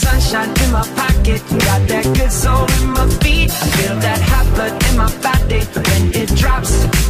sunshine in my pocket, got that good soul in my feet. I feel that hot blood in my body when it drops.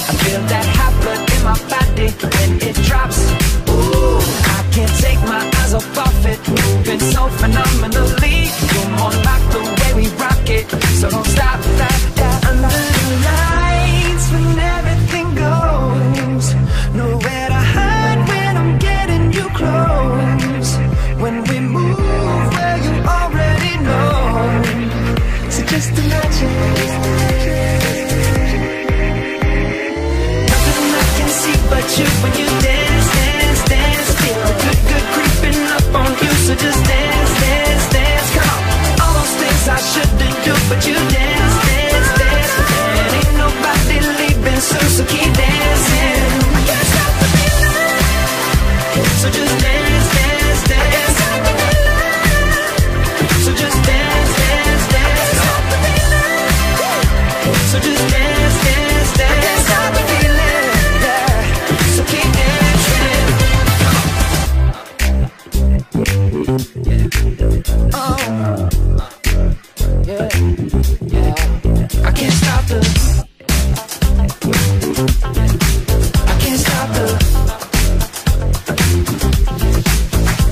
Stop the. Feeling. Yeah. So keep dancing. Yeah. Yeah. I can't stop the. I can't stop the.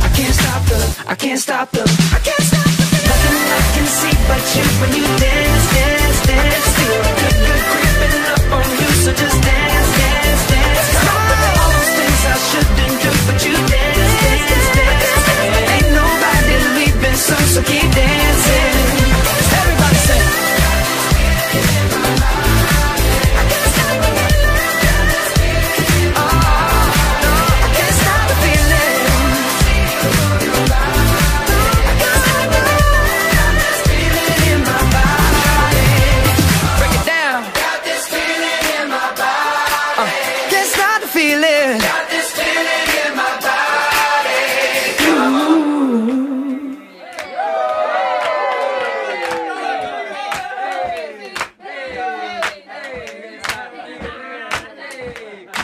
I can't stop the. I can't stop the. I can't stop the feeling. Nothing I can see but you when you dance, dance, dance. Creeping up feeling. Got this feeling in my body.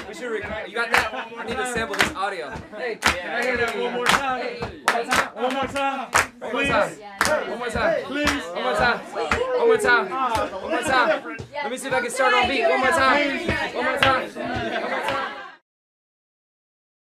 We should record. You got that? I need to sample this audio. Hey, Can I hear that one more time? One more time. one more time. One more time. Please. One more time. One more time. One more time. Let me see if I can start on beat. One more time. One more time. One more time.